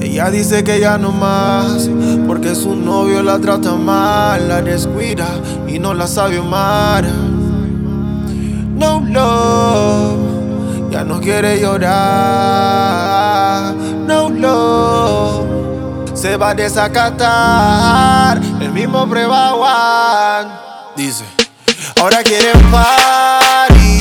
Ella dice que ya no más, porque su novio la trata mal, la descuida y no la sabe amar. No love, ya no quiere llorar. No love, se va a desacatar el mismo prueba Dice, ahora quieren party,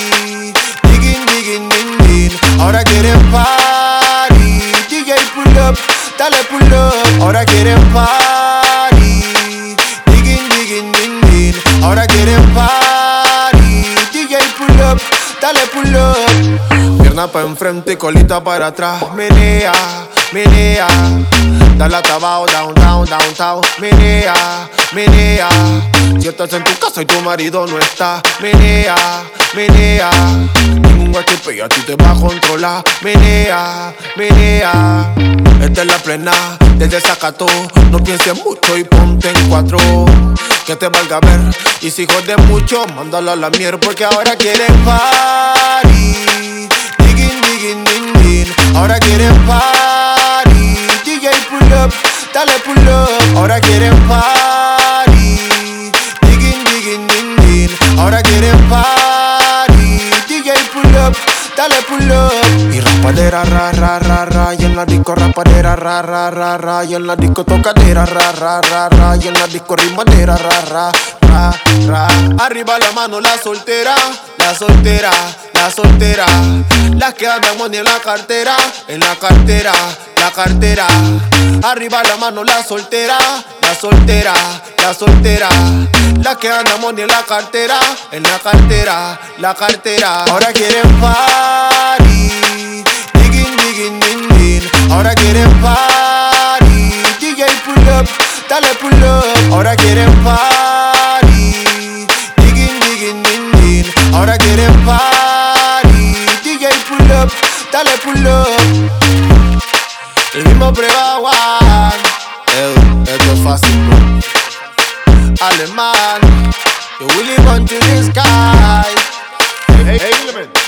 digging, digging, ding, ding. Ahora quieren party, DJ pull up dale pull up. Ahora quieren party. Digging, digging, ding, ding. Ahora quieren party. DJ pull up, dale pull up. Pierna pa' enfrente y colita para atrás. Menea, menea. Dale hasta abajo, down, down, downtown. Menea, menea. Si estás en tu casa y tu marido no está. Menea, menea y a ti te va a controlar. Menea, menea. Esta es la plena, desde Zacato. No pienses mucho y ponte en cuatro. Que te valga ver. Y si jode mucho, mándala a la mierda porque ahora quieren party. Digging, digging, ding, ding. Ahora quieren party. DJ pull up, dale pull up. Ahora quieren Y raspadera, ra, ra, ra, ra. Y en la disco raspadera, ra, ra, ra, ra. Y en la disco tocadera, ra, ra, ra, ra. Y en la disco rimadera, ra, ra, ra, ra. Arriba la mano la soltera, la soltera, la soltera. Las que andan money en la cartera, en la cartera, la cartera. Arriba la mano la soltera, la soltera, la soltera. Las que andan money en la cartera, en la cartera, la cartera. Ahora quieren party, quieren party, DJ pull up, dale pull up. Ahora quieren party, digging, digging, ding, ding. Ahora quieren party, DJ pull up, dale pull up. El mismo prueba one, esto es fácil, Alemán. You really want to the sky. Hey, hey, hey,